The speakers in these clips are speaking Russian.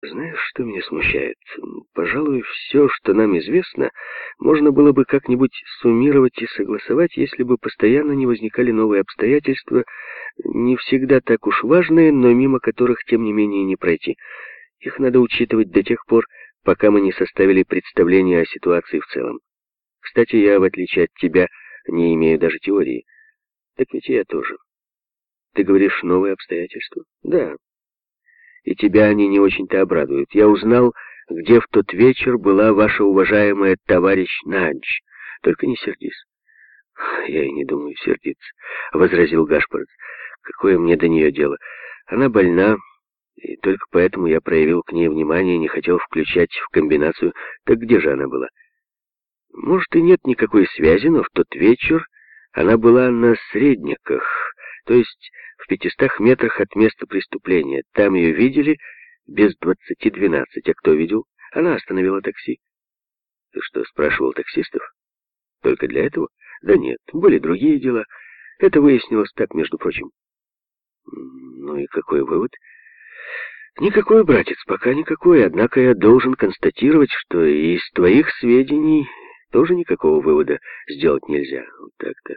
Знаешь, что меня смущает? Пожалуй, все, что нам известно, можно было бы как-нибудь суммировать и согласовать, если бы постоянно не возникали новые обстоятельства, не всегда так уж важные, но мимо которых, тем не менее, не пройти. Их надо учитывать до тех пор, пока мы не составили представление о ситуации в целом. Кстати, я, в отличие от тебя, не имею даже теории. Так ведь я тоже. Ты говоришь, новые обстоятельства? Да. И тебя они не очень-то обрадуют. Я узнал, где в тот вечер была ваша уважаемая товарищ Надж. Только не сердись. Я и не думаю сердиться, — возразил Гашпорт. Какое мне до нее дело? Она больна, и только поэтому я проявил к ней внимание и не хотел включать в комбинацию. Так где же она была? Может, и нет никакой связи, но в тот вечер она была на Средниках, то есть в пятистах метрах от места преступления. Там ее видели без двадцати двенадцать. А кто видел? Она остановила такси. Ты что, спрашивал таксистов? Только для этого? Да нет, были другие дела. Это выяснилось так, между прочим. Ну и какой вывод? Никакой, братец, пока никакой. Однако я должен констатировать, что из твоих сведений тоже никакого вывода сделать нельзя. Вот так-то.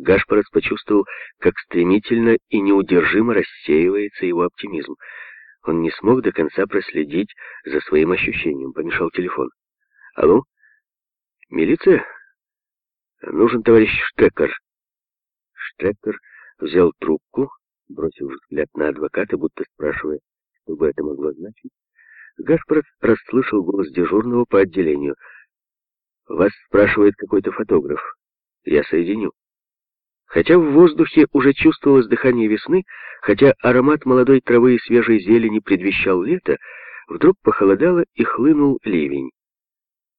Гашпорец почувствовал, как стремительно и неудержимо рассеивается его оптимизм. Он не смог до конца проследить за своим ощущением. Помешал телефон. «Алло? Милиция? Нужен товарищ Штекер». Штекер взял трубку, бросил взгляд на адвоката, будто спрашивая, что бы это могло значить. Гашпоров расслышал голос дежурного по отделению. «Вас спрашивает какой-то фотограф. Я соединю». Хотя в воздухе уже чувствовалось дыхание весны, хотя аромат молодой травы и свежей зелени предвещал лето, вдруг похолодало и хлынул ливень.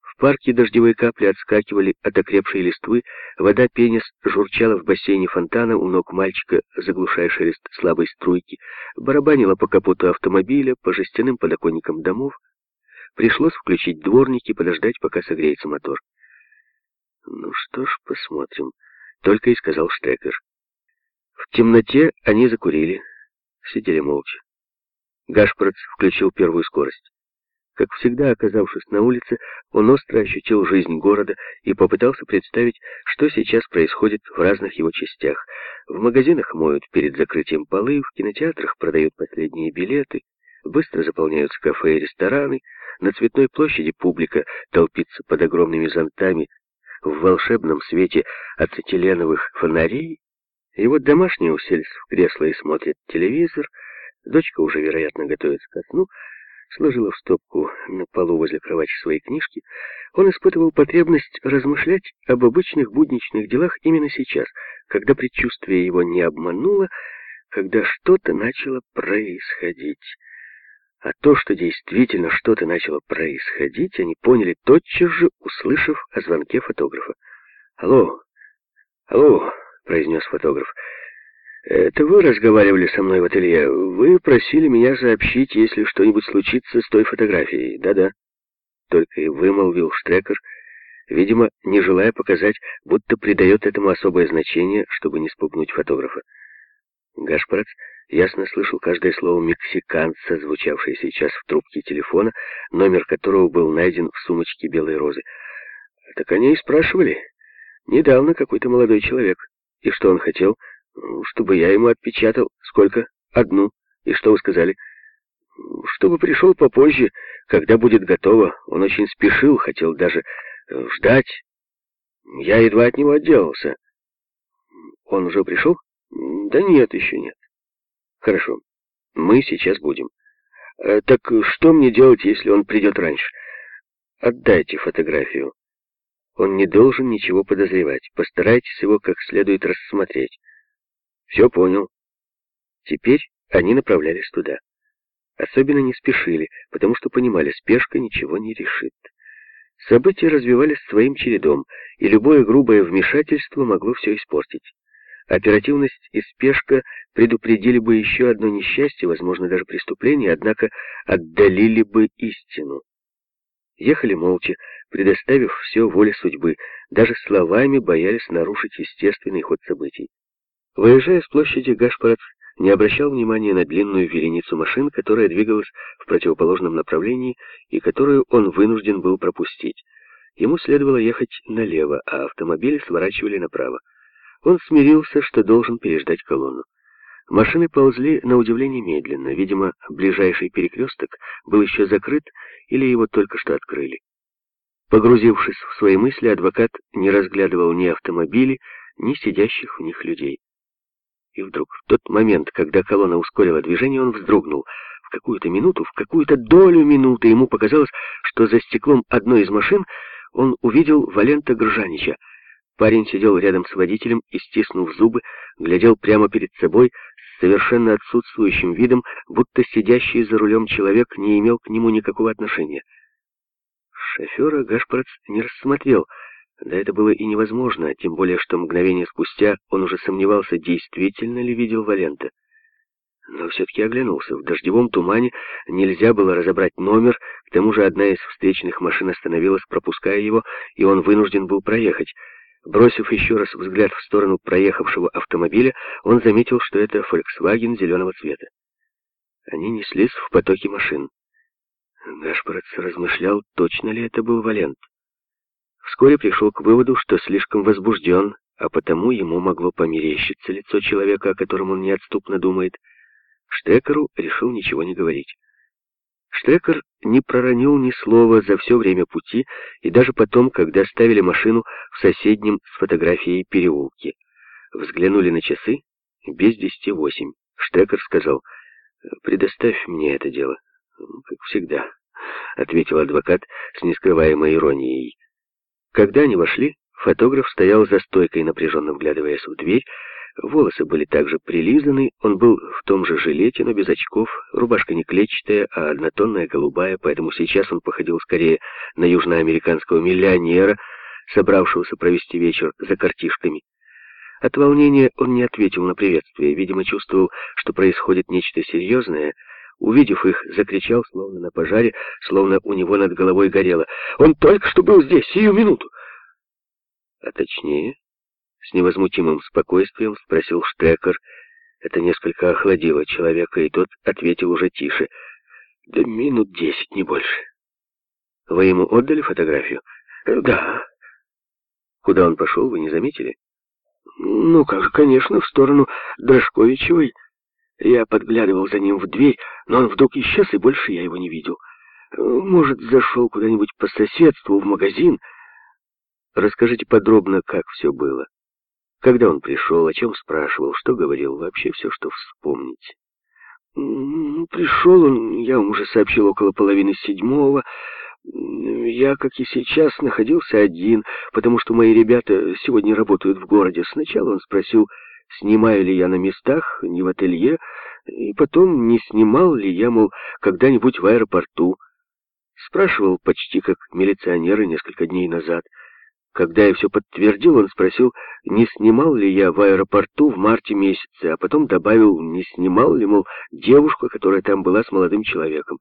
В парке дождевые капли отскакивали от окрепшей листвы, вода пенис журчала в бассейне фонтана у ног мальчика, заглушая шелест слабой струйки, барабанила по капоту автомобиля, по жестяным подоконникам домов. Пришлось включить дворники, подождать, пока согреется мотор. Ну что ж, посмотрим только и сказал Штекер. В темноте они закурили, сидели молча. Гашпорец включил первую скорость. Как всегда, оказавшись на улице, он остро ощутил жизнь города и попытался представить, что сейчас происходит в разных его частях. В магазинах моют перед закрытием полы, в кинотеатрах продают последние билеты, быстро заполняются кафе и рестораны, на Цветной площади публика толпится под огромными зонтами в волшебном свете ацетиленовых фонарей, и вот домашние уселись в кресло и смотрят телевизор, дочка уже, вероятно, готовится ко сну, сложила в стопку на полу возле кровати свои книжки, он испытывал потребность размышлять об обычных будничных делах именно сейчас, когда предчувствие его не обмануло, когда что-то начало происходить. А то, что действительно что-то начало происходить, они поняли тотчас же, услышав о звонке фотографа. «Алло, алло», — произнес фотограф, — «это вы разговаривали со мной в ателье? Вы просили меня сообщить, если что-нибудь случится с той фотографией. Да-да». Только и вымолвил Штрекер, видимо, не желая показать, будто придает этому особое значение, чтобы не спугнуть фотографа. Гашпарец ясно слышал каждое слово мексиканца, звучавшее сейчас в трубке телефона, номер которого был найден в сумочке белой розы. Так они и спрашивали. Недавно какой-то молодой человек. И что он хотел? Чтобы я ему отпечатал. Сколько? Одну. И что вы сказали? Чтобы пришел попозже, когда будет готово. Он очень спешил, хотел даже э, ждать. Я едва от него отделался. Он уже пришел? Да нет, еще нет. Хорошо, мы сейчас будем. Э, так что мне делать, если он придет раньше? Отдайте фотографию. Он не должен ничего подозревать. Постарайтесь его как следует рассмотреть. Все понял. Теперь они направлялись туда. Особенно не спешили, потому что понимали, спешка ничего не решит. События развивались своим чередом, и любое грубое вмешательство могло все испортить. Оперативность и спешка предупредили бы еще одно несчастье, возможно, даже преступление, однако отдалили бы истину. Ехали молча, предоставив все воле судьбы, даже словами боялись нарушить естественный ход событий. Выезжая с площади, Гашпорец не обращал внимания на длинную вереницу машин, которая двигалась в противоположном направлении и которую он вынужден был пропустить. Ему следовало ехать налево, а автомобили сворачивали направо. Он смирился, что должен переждать колонну. Машины ползли на удивление медленно. Видимо, ближайший перекресток был еще закрыт или его только что открыли. Погрузившись в свои мысли, адвокат не разглядывал ни автомобили, ни сидящих в них людей. И вдруг, в тот момент, когда колонна ускорила движение, он вздрогнул. В какую-то минуту, в какую-то долю минуты ему показалось, что за стеклом одной из машин он увидел Валента Гржанича. Парень сидел рядом с водителем и, стиснув зубы, глядел прямо перед собой с совершенно отсутствующим видом, будто сидящий за рулем человек не имел к нему никакого отношения. Шофера Гашпорец не рассмотрел, да это было и невозможно, тем более, что мгновение спустя он уже сомневался, действительно ли видел Валента. Но все-таки оглянулся. В дождевом тумане нельзя было разобрать номер, к тому же одна из встречных машин остановилась, пропуская его, и он вынужден был проехать. Бросив еще раз взгляд в сторону проехавшего автомобиля, он заметил, что это Volkswagen зеленого цвета. Они неслись в потоке машин. Гашпорец размышлял, точно ли это был Валент. Вскоре пришел к выводу, что слишком возбужден, а потому ему могло померещиться лицо человека, о котором он неотступно думает. Штекеру решил ничего не говорить. Штекер не проронил ни слова за все время пути и даже потом, когда ставили машину в соседнем с фотографией переулке. Взглянули на часы, без десяти восемь. Штекер сказал, «Предоставь мне это дело». «Как всегда», — ответил адвокат с нескрываемой иронией. Когда они вошли, фотограф стоял за стойкой, напряженно вглядываясь в дверь. Волосы были также прилизаны, он был в том же жилете, но без очков, рубашка не клетчатая, а однотонная голубая, поэтому сейчас он походил скорее на южноамериканского миллионера, собравшегося провести вечер за картишками. От волнения он не ответил на приветствие, видимо, чувствовал, что происходит нечто серьезное, Увидев их, закричал, словно на пожаре, словно у него над головой горело. «Он только что был здесь, сию минуту!» А точнее, с невозмутимым спокойствием спросил Штекер. Это несколько охладило человека, и тот ответил уже тише. «Да минут десять, не больше». «Вы ему отдали фотографию?» «Да». «Куда он пошел, вы не заметили?» «Ну как же, конечно, в сторону Дрожковичевой». Я подглядывал за ним в дверь, но он вдруг исчез, и больше я его не видел. Может, зашел куда-нибудь по соседству, в магазин. Расскажите подробно, как все было. Когда он пришел, о чем спрашивал, что говорил, вообще все, что вспомнить. Пришел он, я вам уже сообщил, около половины седьмого. Я, как и сейчас, находился один, потому что мои ребята сегодня работают в городе. Сначала он спросил, снимаю ли я на местах, не в ателье, и потом, не снимал ли я, мол, когда-нибудь в аэропорту. Спрашивал почти как милиционеры несколько дней назад. Когда я все подтвердил, он спросил, не снимал ли я в аэропорту в марте месяце, а потом добавил, не снимал ли, мол, девушку, которая там была с молодым человеком.